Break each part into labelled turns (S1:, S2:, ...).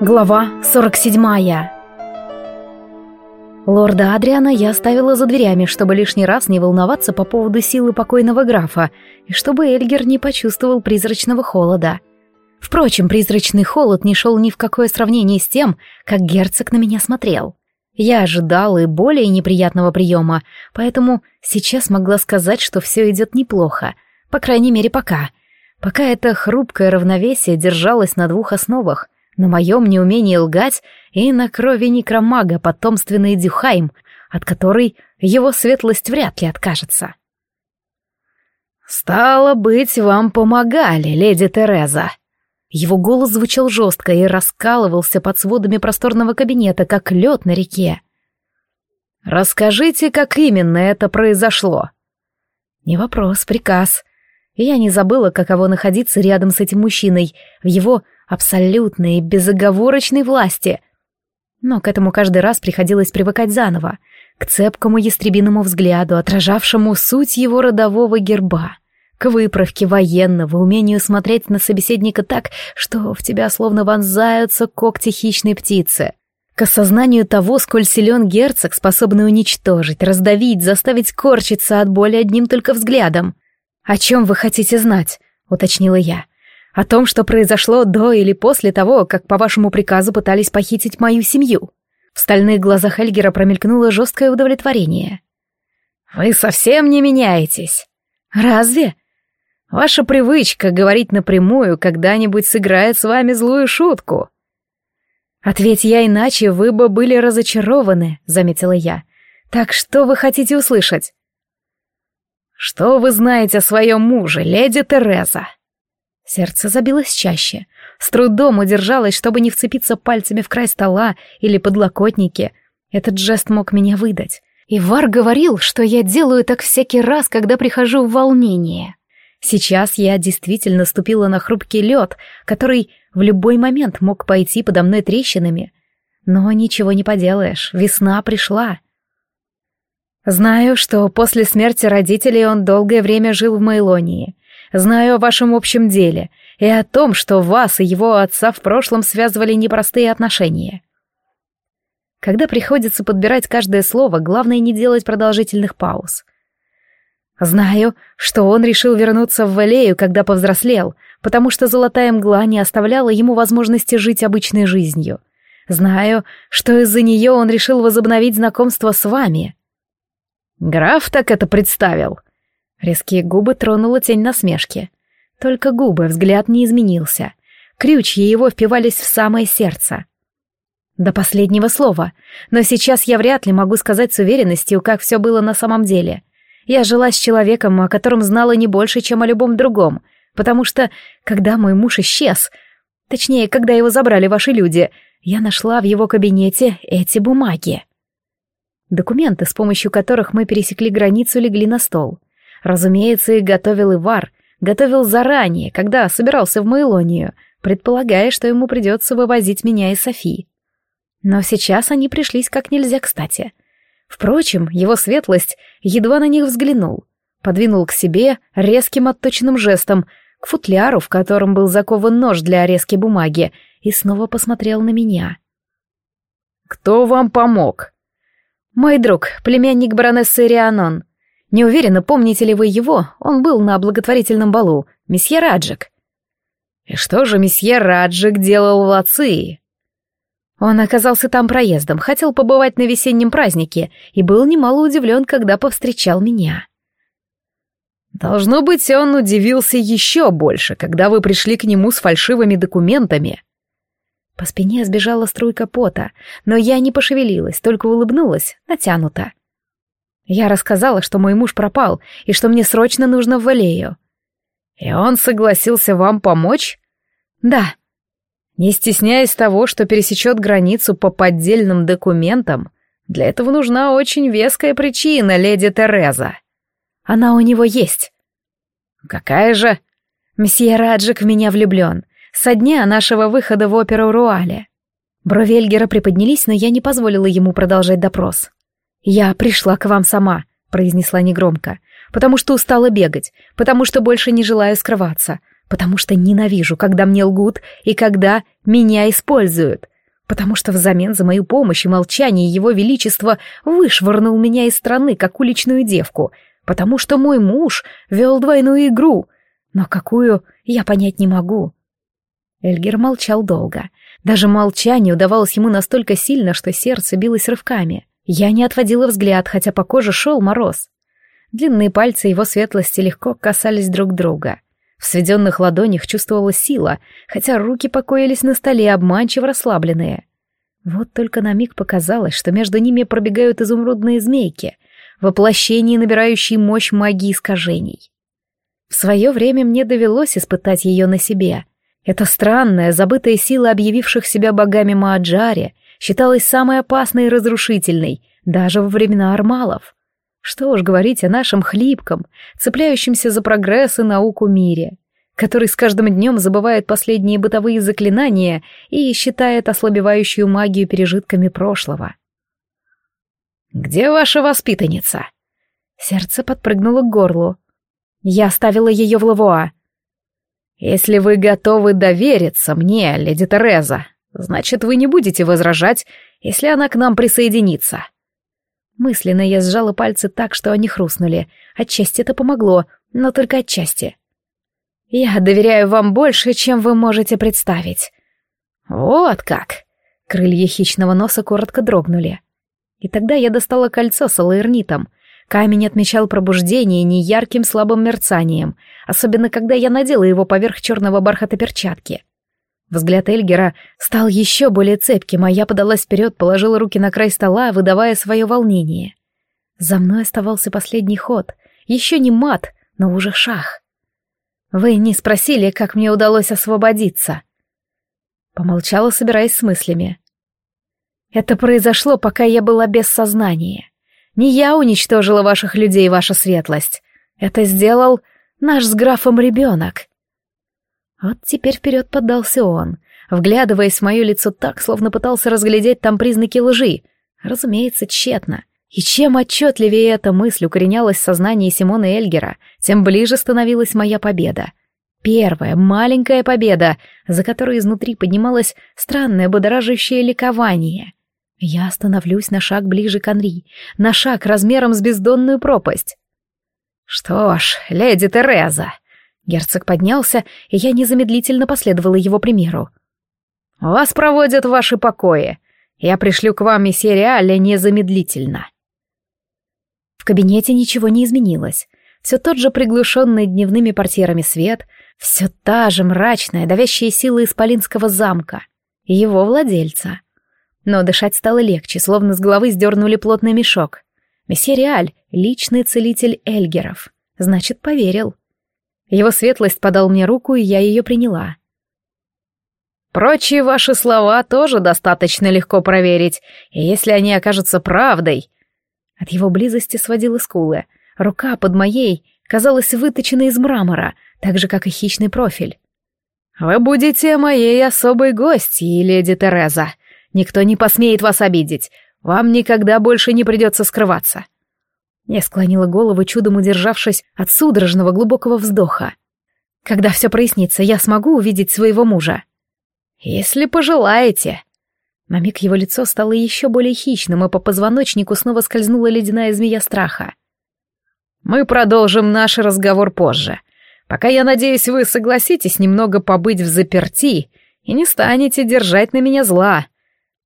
S1: Глава 47 Лорда Адриана я оставила за дверями, чтобы лишний раз не волноваться по поводу силы покойного графа, и чтобы Эльгер не почувствовал призрачного холода. Впрочем, призрачный холод не шел ни в какое сравнение с тем, как герцог на меня смотрел. Я ожидала и более неприятного приема, поэтому сейчас могла сказать, что все идет неплохо, по крайней мере пока. Пока это хрупкое равновесие держалось на двух основах — на моем неумении лгать и на крови некромага потомственный Дюхайм, от которой его светлость вряд ли откажется. «Стало быть, вам помогали, леди Тереза». Его голос звучал жестко и раскалывался под сводами просторного кабинета, как лед на реке. «Расскажите, как именно это произошло?» «Не вопрос, приказ». Я не забыла, каково находиться рядом с этим мужчиной, в его абсолютной и безоговорочной власти. Но к этому каждый раз приходилось привыкать заново, к цепкому ястребиному взгляду, отражавшему суть его родового герба, к выправке военного, умению смотреть на собеседника так, что в тебя словно вонзаются когти хищной птицы, к осознанию того, сколь силен герцог, способный уничтожить, раздавить, заставить корчиться от боли одним только взглядом. «О чем вы хотите знать?» — уточнила я. О том, что произошло до или после того, как по вашему приказу пытались похитить мою семью. В стальных глазах Эльгера промелькнуло жесткое удовлетворение. «Вы совсем не меняетесь». «Разве?» «Ваша привычка говорить напрямую когда-нибудь сыграет с вами злую шутку». «Ответь я иначе, вы бы были разочарованы», — заметила я. «Так что вы хотите услышать?» «Что вы знаете о своем муже, леди Тереза?» Сердце забилось чаще. С трудом удержалась, чтобы не вцепиться пальцами в край стола или подлокотники. Этот жест мог меня выдать. И Вар говорил, что я делаю так всякий раз, когда прихожу в волнение. Сейчас я действительно ступила на хрупкий лед, который в любой момент мог пойти подо мной трещинами. Но ничего не поделаешь, весна пришла. Знаю, что после смерти родителей он долгое время жил в Мейлонии. Знаю о вашем общем деле и о том, что вас и его отца в прошлом связывали непростые отношения. Когда приходится подбирать каждое слово, главное не делать продолжительных пауз. Знаю, что он решил вернуться в Валею, когда повзрослел, потому что золотая мгла не оставляла ему возможности жить обычной жизнью. Знаю, что из-за нее он решил возобновить знакомство с вами. Граф так это представил — Резкие губы тронула тень насмешки. Только губы, взгляд не изменился. Крючья его впивались в самое сердце. До последнего слова. Но сейчас я вряд ли могу сказать с уверенностью, как все было на самом деле. Я жила с человеком, о котором знала не больше, чем о любом другом, потому что, когда мой муж исчез, точнее, когда его забрали ваши люди, я нашла в его кабинете эти бумаги. Документы, с помощью которых мы пересекли границу, легли на стол — Разумеется, их готовил Ивар, готовил заранее, когда собирался в Мейлонию, предполагая, что ему придется вывозить меня и Софи. Но сейчас они пришлись как нельзя кстати. Впрочем, его светлость едва на них взглянул, подвинул к себе резким отточенным жестом, к футляру, в котором был закован нож для резки бумаги, и снова посмотрел на меня. «Кто вам помог?» «Мой друг, племянник баронессы Рианон», не уверена, помните ли вы его, он был на благотворительном балу, месье Раджик. И что же месье Раджик делал в Лации? Он оказался там проездом, хотел побывать на весеннем празднике и был немало удивлен, когда повстречал меня. Должно быть, он удивился еще больше, когда вы пришли к нему с фальшивыми документами. По спине сбежала струйка пота, но я не пошевелилась, только улыбнулась, натянуто. Я рассказала, что мой муж пропал и что мне срочно нужно в Валею. И он согласился вам помочь? Да. Не стесняясь того, что пересечет границу по поддельным документам, для этого нужна очень веская причина, леди Тереза. Она у него есть. Какая же? Месье Раджик в меня влюблен. Со дня нашего выхода в оперу Руале. Брови Эльгера приподнялись, но я не позволила ему продолжать допрос. «Я пришла к вам сама», — произнесла негромко, «потому что устала бегать, потому что больше не желаю скрываться, потому что ненавижу, когда мне лгут и когда меня используют. потому что взамен за мою помощь и молчание его величество вышвырнул меня из страны, как уличную девку, потому что мой муж вел двойную игру, но какую, я понять не могу. Эльгер молчал долго. Даже молчание удавалось ему настолько сильно, что сердце билось рывками. Я не отводила взгляд, хотя по коже шел мороз. Длинные пальцы его светлости легко касались друг друга. В сведенных ладонях чувствовалась сила, хотя руки покоились на столе, обманчиво расслабленные. Вот только на миг показалось, что между ними пробегают изумрудные змейки, воплощение, набирающие мощь магии искажений. В свое время мне довелось испытать ее на себе. Эта странная, забытая сила объявивших себя богами Мааджари считалась самой опасной и разрушительной, даже во времена армалов. Что уж говорить о нашем хлипком, цепляющемся за прогресс и науку мире, который с каждым днем забывает последние бытовые заклинания и считает ослабевающую магию пережитками прошлого. «Где ваша воспитанница?» Сердце подпрыгнуло к горлу. Я оставила ее в Лавуа. «Если вы готовы довериться мне, леди Тереза, значит, вы не будете возражать, если она к нам присоединится». Мысленно я сжала пальцы так, что они хрустнули. Отчасти это помогло, но только отчасти. «Я доверяю вам больше, чем вы можете представить». «Вот как!» Крылья хищного носа коротко дрогнули. И тогда я достала кольцо с алаэрнитом. Камень отмечал пробуждение неярким слабым мерцанием, особенно когда я надела его поверх черного бархата перчатки. Взгляд Эльгера стал еще более цепким, а я подалась вперед, положила руки на край стола, выдавая свое волнение. За мной оставался последний ход. Еще не мат, но уже шах. «Вы не спросили, как мне удалось освободиться?» Помолчала, собираясь с мыслями. «Это произошло, пока я была без сознания. Не я уничтожила ваших людей, ваша светлость. Это сделал наш с графом ребенок. Вот теперь вперед поддался он, вглядываясь в мое лицо так, словно пытался разглядеть там признаки лжи. Разумеется, тщетно. И чем отчетливее эта мысль укоренялась в сознании Симона Эльгера, тем ближе становилась моя победа. Первая, маленькая победа, за которой изнутри поднималось странное будоражащее ликование. Я становлюсь на шаг ближе к Анри, на шаг размером с бездонную пропасть. «Что ж, леди Тереза», Герцог поднялся, и я незамедлительно последовала его примеру. «Вас проводят в ваши покои. Я пришлю к вам месье Реаля незамедлительно». В кабинете ничего не изменилось. Все тот же приглушенный дневными портьерами свет, все та же мрачная, давящая сила исполинского замка и его владельца. Но дышать стало легче, словно с головы сдернули плотный мешок. Месье Реаль — личный целитель Эльгеров. Значит, поверил. Его светлость подал мне руку, и я ее приняла. Прочие ваши слова тоже достаточно легко проверить, и если они окажутся правдой... От его близости сводила скулы. Рука под моей казалась выточенной из мрамора, так же, как и хищный профиль. «Вы будете моей особой гостьей, леди Тереза. Никто не посмеет вас обидеть. Вам никогда больше не придется скрываться. Я склонила голову, чудом удержавшись от судорожного глубокого вздоха. Когда все прояснится, я смогу увидеть своего мужа. Если пожелаете. На миг его лицо стало еще более хищным, и по позвоночнику снова скользнула ледяная змея страха. Мы продолжим наш разговор позже. Пока, я надеюсь, вы согласитесь немного побыть в заперти и не станете держать на меня зла.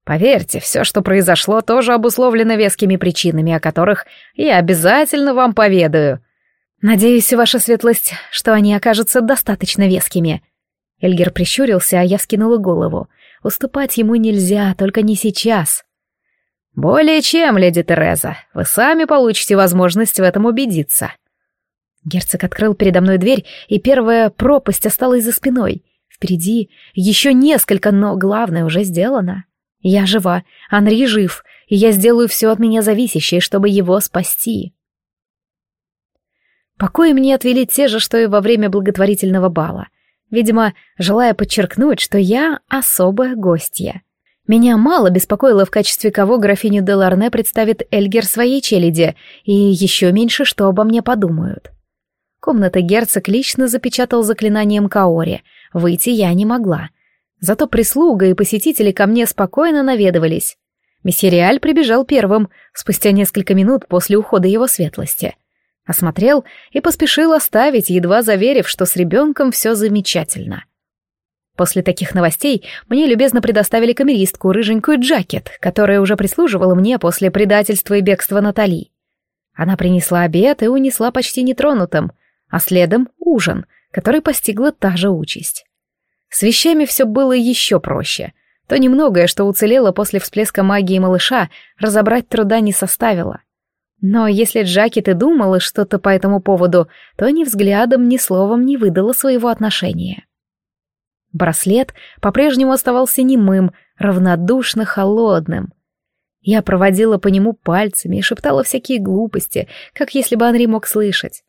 S1: Поверьте, все, что произошло, тоже обусловлено вескими причинами, о которых я обязательно вам поведаю. Надеюсь, ваша светлость, что они окажутся достаточно вескими. Эльгер прищурился, а я скинула голову. Уступать ему нельзя, только не сейчас. Более чем, леди Тереза, вы сами получите возможность в этом убедиться. Герцог открыл передо мной дверь, и первая пропасть осталась за спиной. Впереди еще несколько, но главное уже сделано. Я жива, Анри жив, и я сделаю все от меня зависящее, чтобы его спасти. Покои мне отвели те же, что и во время благотворительного бала. Видимо, желая подчеркнуть, что я особая гостья. Меня мало беспокоило, в качестве кого графиню де Ларне представит Эльгер своей челяди, и еще меньше, что обо мне подумают. Комната герцог лично запечатал заклинанием Каори. Выйти я не могла. Зато прислуга и посетители ко мне спокойно наведывались. Месье Реаль прибежал первым, спустя несколько минут после ухода его светлости. Осмотрел и поспешил оставить, едва заверив, что с ребенком все замечательно. После таких новостей мне любезно предоставили камеристку, рыженькую Джакет, которая уже прислуживала мне после предательства и бегства Натали. Она принесла обед и унесла почти нетронутым, а следом ужин, который постигла та же участь. С вещами все было еще проще. То немногое, что уцелело после всплеска магии малыша, разобрать труда не составило. Но если Джакет и думала что-то по этому поводу, то ни взглядом, ни словом не выдала своего отношения. Браслет по-прежнему оставался немым, равнодушно холодным. Я проводила по нему пальцами и шептала всякие глупости, как если бы Анри мог слышать.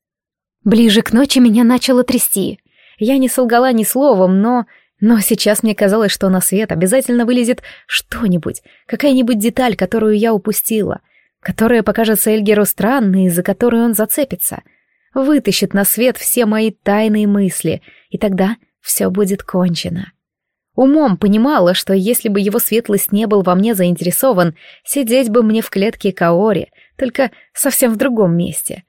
S1: Ближе к ночи меня начало трясти. Я не солгала ни словом, но... Но сейчас мне казалось, что на свет обязательно вылезет что-нибудь, какая-нибудь деталь, которую я упустила, которая покажется Эльгеру странной, за которую он зацепится, вытащит на свет все мои тайные мысли, и тогда все будет кончено. Умом понимала, что если бы его светлость не был во мне заинтересован, сидеть бы мне в клетке Каори, только совсем в другом месте.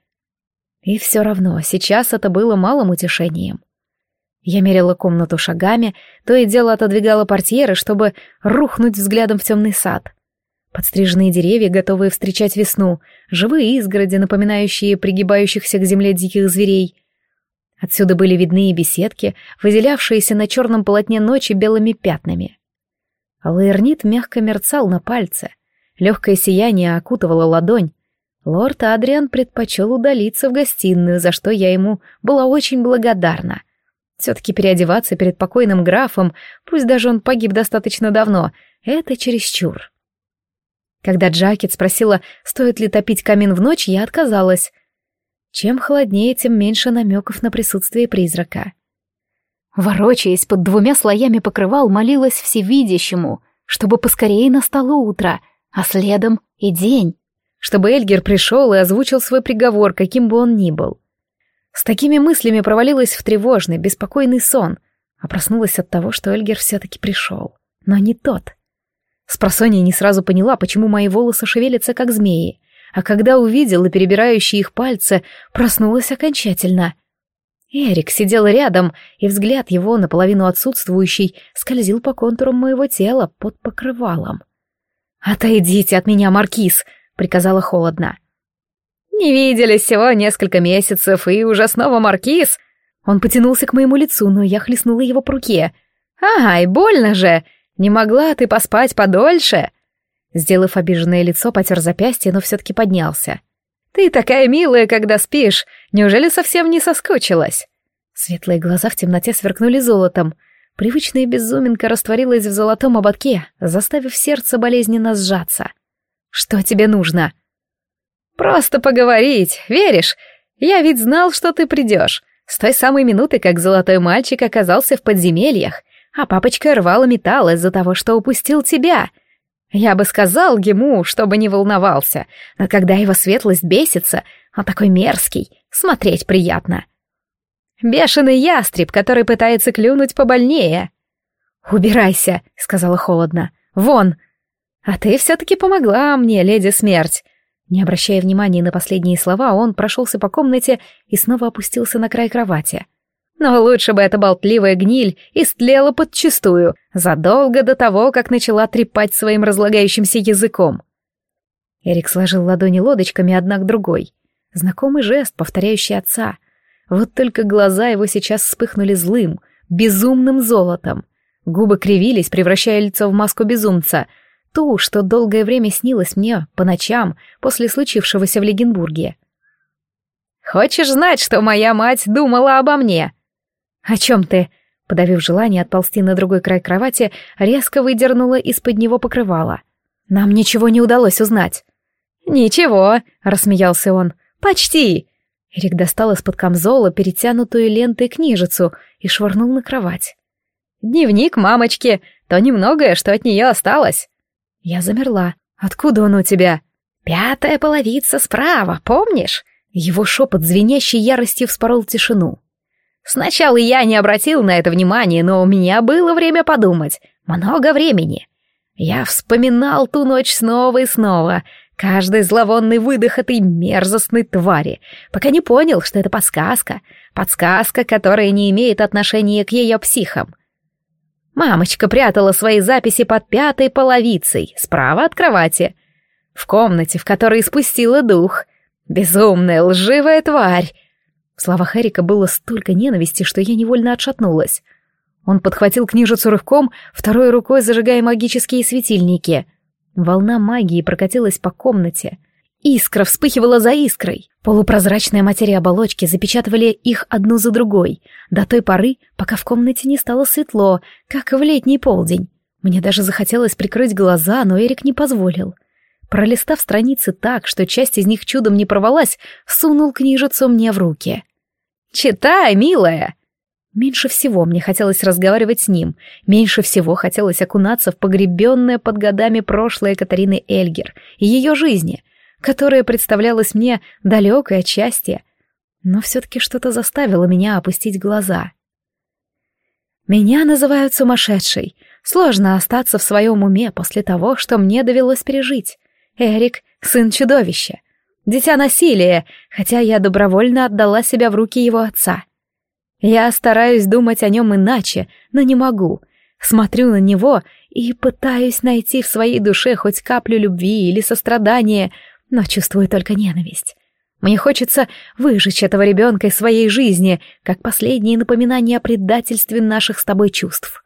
S1: И все равно сейчас это было малым утешением. Я мерила комнату шагами, то и дело отодвигала портьеры, чтобы рухнуть взглядом в темный сад. Подстриженные деревья, готовые встречать весну, живые изгороди, напоминающие пригибающихся к земле диких зверей. Отсюда были видны и беседки, выделявшиеся на черном полотне ночи белыми пятнами. Лаэрнит мягко мерцал на пальце. Легкое сияние окутывало ладонь. Лорд Адриан предпочел удалиться в гостиную, за что я ему была очень благодарна. Все-таки переодеваться перед покойным графом, пусть даже он погиб достаточно давно, это чересчур. Когда Джакет спросила, стоит ли топить камин в ночь, я отказалась. Чем холоднее, тем меньше намеков на присутствие призрака. Ворочаясь под двумя слоями покрывал, молилась всевидящему, чтобы поскорее настало утро, а следом и день, чтобы Эльгер пришел и озвучил свой приговор, каким бы он ни был. С такими мыслями провалилась в тревожный, беспокойный сон, а проснулась от того, что Эльгер все-таки пришел. Но не тот. Спросонья не сразу поняла, почему мои волосы шевелятся, как змеи, а когда увидела перебирающие их пальцы, проснулась окончательно. Эрик сидел рядом, и взгляд его, наполовину отсутствующий, скользил по контурам моего тела под покрывалом. «Отойдите от меня, Маркиз!» — приказала холодно. «Не виделись всего несколько месяцев, и уже снова маркиз!» Он потянулся к моему лицу, но я хлестнула его по руке. «Ай, больно же! Не могла ты поспать подольше?» Сделав обиженное лицо, потер запястье, но все-таки поднялся. «Ты такая милая, когда спишь. Неужели совсем не соскучилась?» Светлые глаза в темноте сверкнули золотом. Привычная безуминка растворилась в золотом ободке, заставив сердце болезненно сжаться. «Что тебе нужно?» «Просто поговорить, веришь? Я ведь знал, что ты придешь. С той самой минуты, как золотой мальчик оказался в подземельях, а папочка рвал и металл из-за того, что упустил тебя. Я бы сказал ему, чтобы не волновался, но когда его светлость бесится, он такой мерзкий, смотреть приятно. Бешеный ястреб, который пытается клюнуть побольнее. «Убирайся», — сказала холодно. «Вон!» «А ты все-таки помогла мне, леди смерть. Не обращая внимания на последние слова, он прошелся по комнате и снова опустился на край кровати. Но лучше бы эта болтливая гниль истлела подчистую, задолго до того, как начала трепать своим разлагающимся языком. Эрик сложил ладони лодочками одна к другой. Знакомый жест, повторяющий отца. Вот только глаза его сейчас вспыхнули злым, безумным золотом. Губы кривились, превращая лицо в маску безумца — ту, что долгое время снилось мне по ночам после случившегося в Легенбурге. «Хочешь знать, что моя мать думала обо мне?» «О чем ты?» Подавив желание отползти на другой край кровати, резко выдернула из-под него покрывало. «Нам ничего не удалось узнать». «Ничего», — рассмеялся он, — «почти». Эрик достал из-под камзола перетянутую лентой книжицу и швырнул на кровать. «Дневник мамочки, то немногое, что от нее осталось». Я замерла. «Откуда он у тебя?» «Пятая половица справа, помнишь?» Его шепот, звенящий яростью, вспорол тишину. Сначала я не обратил на это внимания, но у меня было время подумать. Много времени. Я вспоминал ту ночь снова и снова, каждый зловонный выдох этой мерзостной твари, пока не понял, что это подсказка, подсказка, которая не имеет отношения к ее психам. Мамочка прятала свои записи под пятой половицей, справа от кровати, в комнате, в которой спустила дух. Безумная, лживая тварь. В словах Эрика было столько ненависти, что я невольно отшатнулась. Он подхватил книжицу рывком, второй рукой зажигая магические светильники. Волна магии прокатилась по комнате. Искра вспыхивала за искрой. Полупрозрачная материя оболочки запечатывали их одну за другой, до той поры, пока в комнате не стало светло, как в летний полдень. Мне даже захотелось прикрыть глаза, но Эрик не позволил. Пролистав страницы так, что часть из них чудом не порвалась, сунул книжицу мне в руки. «Читай, милая!» Меньше всего мне хотелось разговаривать с ним, меньше всего хотелось окунаться в погребенное под годами прошлое Катарины Эльгер и ее жизни, которая представлялась мне далекой от счастья. Но все-таки что-то заставило меня опустить глаза. Меня называют сумасшедшей. Сложно остаться в своем уме после того, что мне довелось пережить. Эрик — сын чудовища. Дитя насилия, хотя я добровольно отдала себя в руки его отца. Я стараюсь думать о нем иначе, но не могу. Смотрю на него и пытаюсь найти в своей душе хоть каплю любви или сострадания, но чувствую только ненависть. Мне хочется выжечь этого ребенка из своей жизни, как последнее напоминание о предательстве наших с тобой чувств.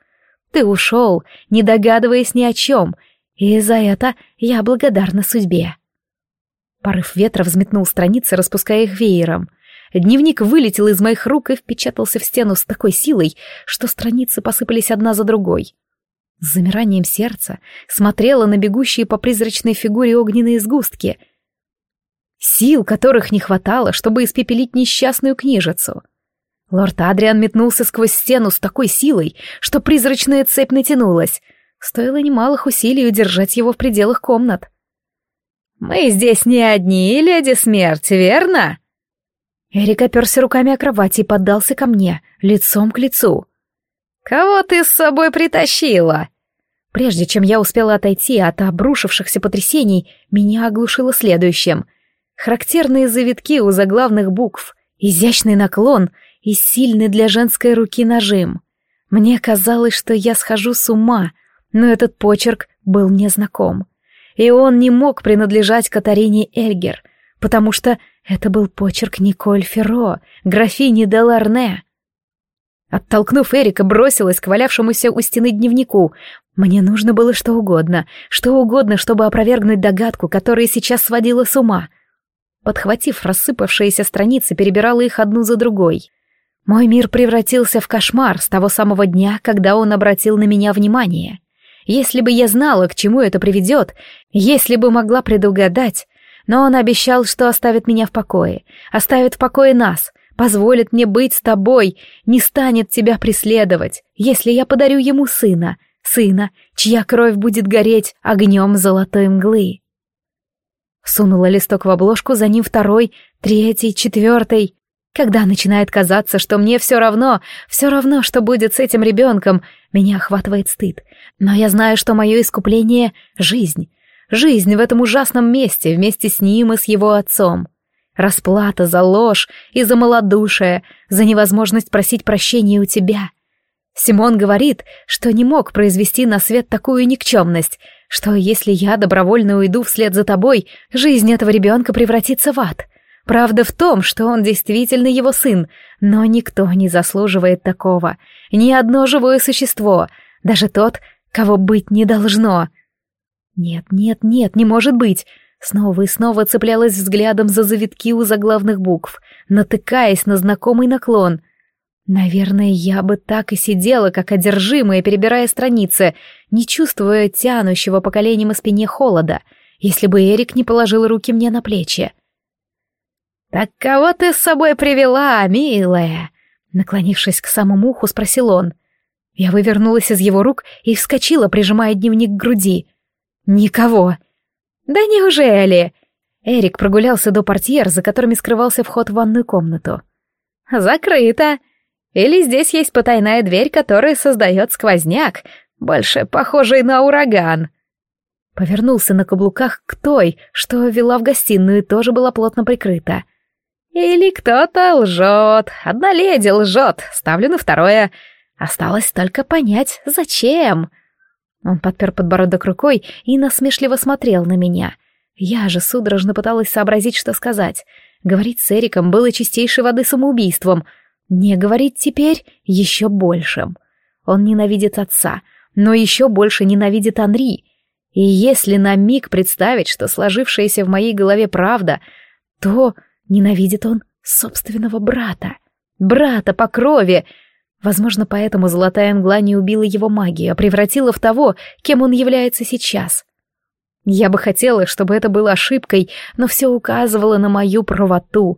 S1: Ты ушел, не догадываясь ни о чем, и за это я благодарна судьбе. Порыв ветра взметнул страницы, распуская их веером. Дневник вылетел из моих рук и впечатался в стену с такой силой, что страницы посыпались одна за другой. С замиранием сердца смотрела на бегущие по призрачной фигуре огненные сгустки, сил которых не хватало, чтобы испепелить несчастную книжицу. Лорд Адриан метнулся сквозь стену с такой силой, что призрачная цепь натянулась — Стоило немалых усилий удержать его в пределах комнат. «Мы здесь не одни, леди смерти, верно?» Эрик оперся руками о кровать и поддался ко мне, лицом к лицу. «Кого ты с собой притащила?» Прежде чем я успела отойти от обрушившихся потрясений, меня оглушило следующим. Характерные завитки у заглавных букв, изящный наклон и сильный для женской руки нажим. Мне казалось, что я схожу с ума, но этот почерк был мне знаком. И он не мог принадлежать Катарине Эльгер, потому что это был почерк Николь Ферро, графини де Ларне. Оттолкнув Эрика, бросилась к валявшемуся у стены дневнику. Мне нужно было что угодно, что угодно, чтобы опровергнуть догадку, которая сейчас сводила с ума. Подхватив рассыпавшиеся страницы, перебирала их одну за другой. Мой мир превратился в кошмар с того самого дня, когда он обратил на меня внимание. Если бы я знала, к чему это приведет, если бы могла предугадать, но он обещал, что оставит меня в покое, оставит в покое нас, позволит мне быть с тобой, не станет тебя преследовать, если я подарю ему сына, сына, чья кровь будет гореть огнем золотой мглы. Сунула листок в обложку, за ним второй, третий, четвертый. Когда начинает казаться, что мне все равно, все равно, что будет с этим ребенком, меня охватывает стыд. Но я знаю, что мое искупление — жизнь. Жизнь в этом ужасном месте вместе с ним и с его отцом. Расплата за ложь и за малодушие, за невозможность просить прощения у тебя. Симон говорит, что не мог произвести на свет такую никчемность, что если я добровольно уйду вслед за тобой, жизнь этого ребенка превратится в ад. Правда в том, что он действительно его сын, но никто не заслуживает такого. Ни одно живое существо, даже тот, кого быть не должно. Нет, нет, нет, не может быть. Снова и снова цеплялась взглядом за завитки у заглавных букв, натыкаясь на знакомый наклон. Наверное, я бы так и сидела, как одержимая, перебирая страницы, не чувствуя тянущего по коленям и спине холода, если бы Эрик не положил руки мне на плечи. «Так кого ты с собой привела, милая?» Наклонившись к самому уху, спросил он. Я вывернулась из его рук и вскочила, прижимая дневник к груди. «Никого!» «Да неужели?» Эрик прогулялся до портьер, за которыми скрывался вход в ванную комнату. «Закрыто!» Или здесь есть потайная дверь, которая создает сквозняк, больше похожий на ураган?» Повернулся на каблуках к той, что вела в гостиную и тоже была плотно прикрыта. «Или кто-то лжет, одна леди лжет, ставлю на второе. Осталось только понять, зачем?» Он подпер подбородок рукой и насмешливо смотрел на меня. Я же судорожно пыталась сообразить, что сказать. Говорить с Эриком было чистейшей воды самоубийством. Не говорить теперь еще большим. Он ненавидит отца, но еще больше ненавидит Анри. И если на миг представить, что сложившаяся в моей голове правда, то ненавидит он собственного брата. Брата по крови. Возможно, поэтому золотая мгла не убила его магию, а превратила в того, кем он является сейчас. Я бы хотела, чтобы это было ошибкой, но все указывало на мою правоту.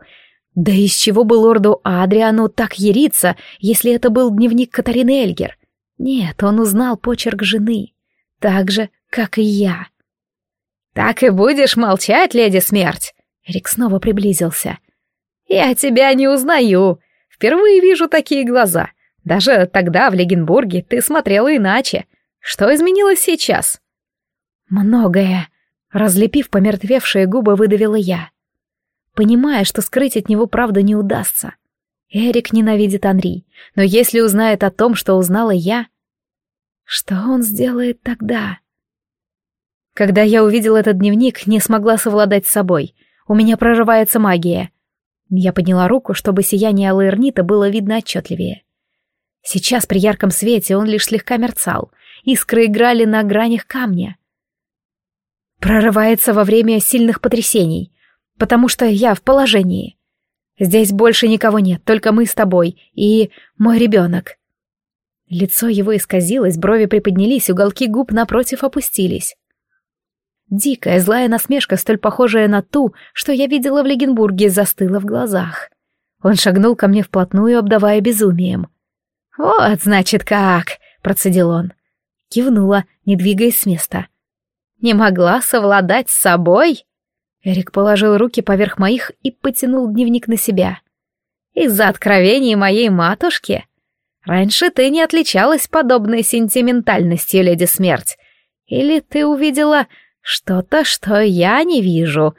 S1: Да из чего бы лорду Адриану так яриться, если это был дневник Катарины Эльгер? Нет, он узнал почерк жены. Так же, как и я. «Так и будешь молчать, леди смерть?» Рик снова приблизился. «Я тебя не узнаю. Впервые вижу такие глаза. Даже тогда в Легенбурге ты смотрела иначе. Что изменилось сейчас?» «Многое», — разлепив помертвевшие губы, выдавила я. Понимая, что скрыть от него правду не удастся. Эрик ненавидит Анри, но если узнает о том, что узнала я... Что он сделает тогда? Когда я увидел этот дневник, не смогла совладать с собой. У меня прорывается магия. Я подняла руку, чтобы сияние Алаэрнита было видно отчетливее. Сейчас при ярком свете он лишь слегка мерцал. Искры играли на гранях камня. Прорывается во время сильных потрясений, потому что я в положении. Здесь больше никого нет, только мы с тобой и мой ребенок. Лицо его исказилось, брови приподнялись, уголки губ напротив опустились. Дикая, злая насмешка, столь похожая на ту, что я видела в Легенбурге, застыла в глазах. Он шагнул ко мне вплотную, обдавая безумием. «Вот, значит, как!» — процедил он. Кивнула, не двигаясь с места. «Не могла совладать с собой?» Эрик положил руки поверх моих и потянул дневник на себя. «Из-за откровений моей матушки? Раньше ты не отличалась подобной сентиментальностью, леди смерть. Или ты увидела что-то, что я не вижу.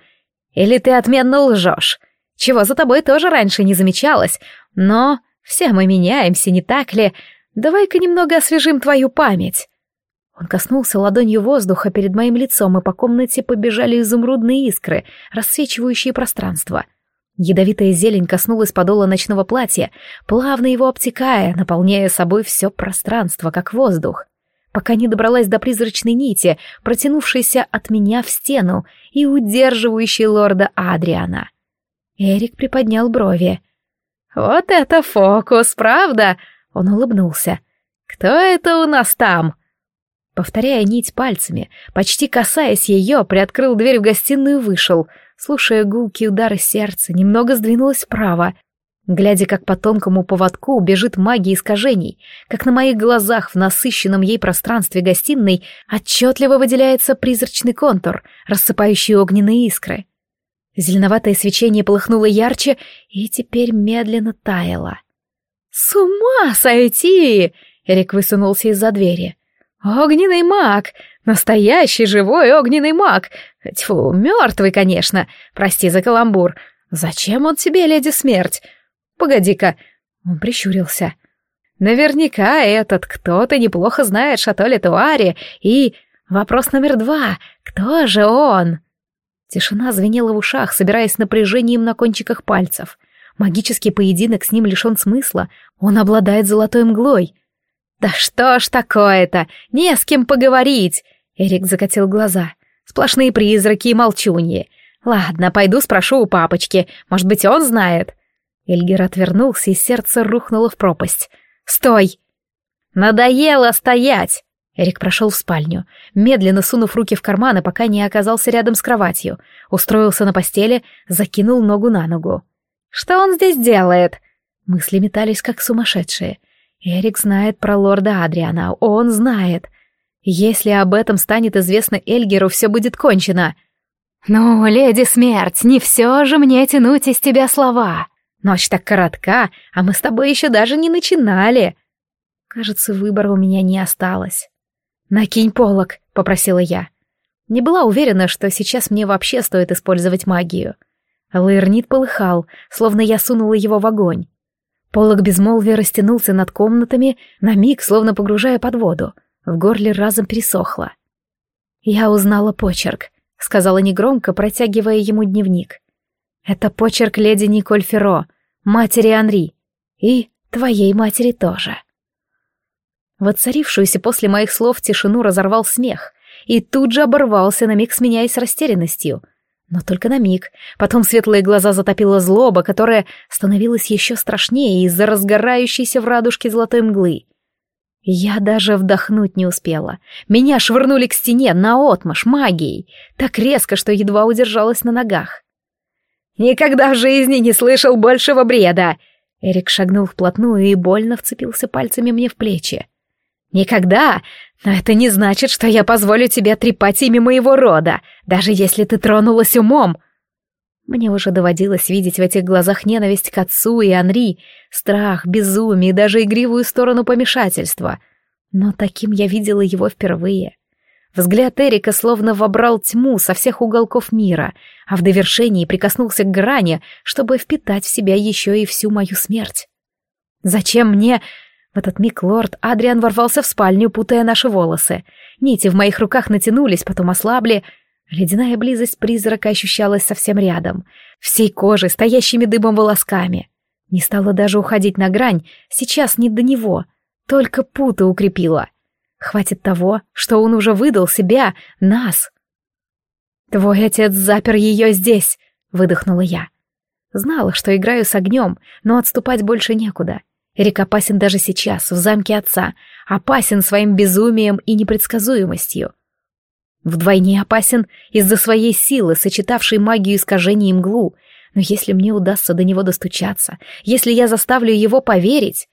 S1: Или ты отменно лжешь, чего за тобой тоже раньше не замечалось. Но все мы меняемся, не так ли? Давай-ка немного освежим твою память. Он коснулся ладонью воздуха перед моим лицом, и по комнате побежали изумрудные искры, рассвечивающие пространство. Ядовитая зелень коснулась подола ночного платья, плавно его обтекая, наполняя собой все пространство, как воздух пока не добралась до призрачной нити, протянувшейся от меня в стену и удерживающей лорда Адриана. Эрик приподнял брови. «Вот это фокус, правда?» Он улыбнулся. «Кто это у нас там?» Повторяя нить пальцами, почти касаясь ее, приоткрыл дверь в гостиную и вышел. Слушая гулкие удары сердца, немного сдвинулась вправо, глядя, как по тонкому поводку бежит магия искажений, как на моих глазах в насыщенном ей пространстве гостиной отчетливо выделяется призрачный контур, рассыпающий огненные искры. Зеленоватое свечение полыхнуло ярче и теперь медленно таяло. «С ума сойти!» — Эрик высунулся из-за двери. «Огненный маг! Настоящий живой огненный маг! Тьфу, мертвый, конечно! Прости за каламбур! Зачем он тебе, леди смерть? Погоди-ка, он прищурился. Наверняка этот кто-то неплохо знает Шатоле Туаре, и вопрос номер два — кто же он? Тишина звенела в ушах, собираясь напряжением на кончиках пальцев. Магический поединок с ним лишен смысла, он обладает золотой мглой. «Да что ж такое-то? Не с кем поговорить!» Эрик закатил глаза. «Сплошные призраки и молчуньи. Ладно, пойду спрошу у папочки, может быть, он знает». Эльгер отвернулся, и сердце рухнуло в пропасть. «Стой!» «Надоело стоять!» Эрик прошел в спальню, медленно сунув руки в карманы, пока не оказался рядом с кроватью, устроился на постели, закинул ногу на ногу. «Что он здесь делает?» Мысли метались, как сумасшедшие. Эрик знает про лорда Адриана, он знает. Если об этом станет известно Эльгеру, все будет кончено. «Ну, леди смерть, не все же мне тянуть из тебя слова!» Ночь так коротка, а мы с тобой еще даже не начинали. Кажется, выбора у меня не осталось. «Накинь полок», — попросила я. Не была уверена, что сейчас мне вообще стоит использовать магию. Лаэрнит полыхал, словно я сунула его в огонь. Полок безмолвия растянулся над комнатами, на миг, словно погружая под воду. В горле разом пересохло. «Я узнала почерк», — сказала негромко, протягивая ему дневник. «Это почерк леди Николь Ферро, матери Анри, и твоей матери тоже». Воцарившуюся после моих слов тишину разорвал смех, и тут же оборвался на миг, сменяясь растерянностью — но только на миг. Потом светлые глаза затопила злоба, которая становилась еще страшнее из-за разгорающейся в радужке золотой мглы. Я даже вдохнуть не успела. Меня швырнули к стене наотмашь магией, так резко, что едва удержалась на ногах. «Никогда в жизни не слышал большего бреда!» Эрик шагнул вплотную и больно вцепился пальцами мне в плечи. «Никогда! Но это не значит, что я позволю тебе трепать имя моего рода, даже если ты тронулась умом!» Мне уже доводилось видеть в этих глазах ненависть к отцу и Анри, страх, безумие и даже игривую сторону помешательства. Но таким я видела его впервые. Взгляд Эрика словно вобрал тьму со всех уголков мира, а в довершении прикоснулся к грани, чтобы впитать в себя еще и всю мою смерть. «Зачем мне...» В этот миг лорд Адриан ворвался в спальню, путая наши волосы. Нити в моих руках натянулись, потом ослабли. Ледяная близость призрака ощущалась совсем рядом, всей кожей, стоящими дыбом волосками. Не стала даже уходить на грань, сейчас не до него, только пута укрепила. Хватит того, что он уже выдал себя, нас. «Твой отец запер ее здесь», — выдохнула я. Знала, что играю с огнем, но отступать больше некуда. Эрик опасен даже сейчас, в замке отца, опасен своим безумием и непредсказуемостью. Вдвойне опасен из-за своей силы, сочетавшей магию искажения и мглу, но если мне удастся до него достучаться, если я заставлю его поверить...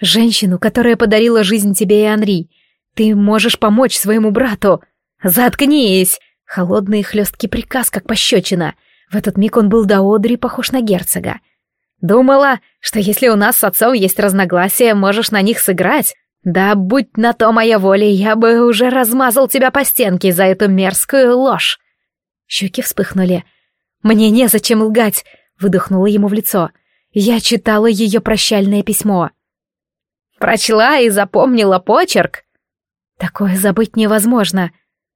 S1: Женщину, которая подарила жизнь тебе и Анри, ты можешь помочь своему брату. Заткнись! Холодный хлесткий приказ, как пощечина. В этот миг он был до одри похож на герцога. Думала, что если у нас с отцом есть разногласия, можешь на них сыграть. Да будь на то моя воля, я бы уже размазал тебя по стенке за эту мерзкую ложь. Щеки вспыхнули. Мне незачем лгать, выдохнула ему в лицо. Я читала ее прощальное письмо. Прочла и запомнила почерк. Такое забыть невозможно.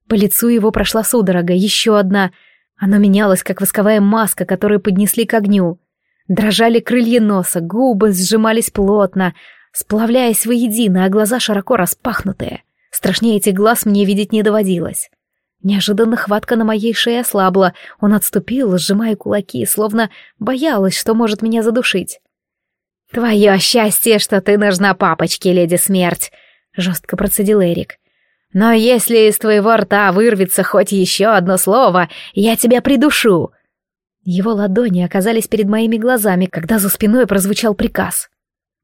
S1: По лицу его прошла судорога, еще одна. Оно менялось, как восковая маска, которую поднесли к огню. Дрожали крылья носа, губы сжимались плотно, сплавляясь воедино, а глаза широко распахнутые. Страшнее этих глаз мне видеть не доводилось. Неожиданно хватка на моей шее ослабла, он отступил, сжимая кулаки, словно боялась, что может меня задушить. «Твое счастье, что ты нужна папочке, леди смерть!» — жестко процедил Эрик. «Но если из твоего рта вырвется хоть еще одно слово, я тебя придушу!» Его ладони оказались перед моими глазами, когда за спиной прозвучал приказ.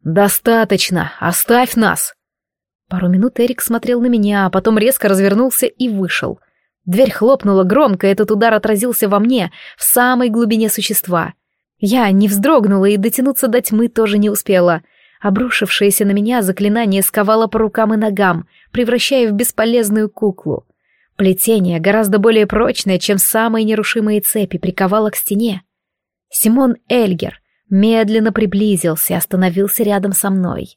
S1: «Достаточно! Оставь нас!» Пару минут Эрик смотрел на меня, а потом резко развернулся и вышел. Дверь хлопнула громко, этот удар отразился во мне, в самой глубине существа. Я не вздрогнула и дотянуться до тьмы тоже не успела. Обрушившееся на меня заклинание сковало по рукам и ногам, превращая в бесполезную куклу. Плетение, гораздо более прочное, чем самые нерушимые цепи, приковало к стене. Симон Эльгер медленно приблизился и остановился рядом со мной.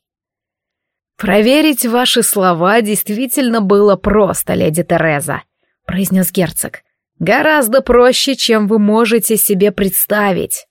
S1: «Проверить ваши слова действительно было просто, леди Тереза», — произнес герцог. «Гораздо проще, чем вы можете себе представить».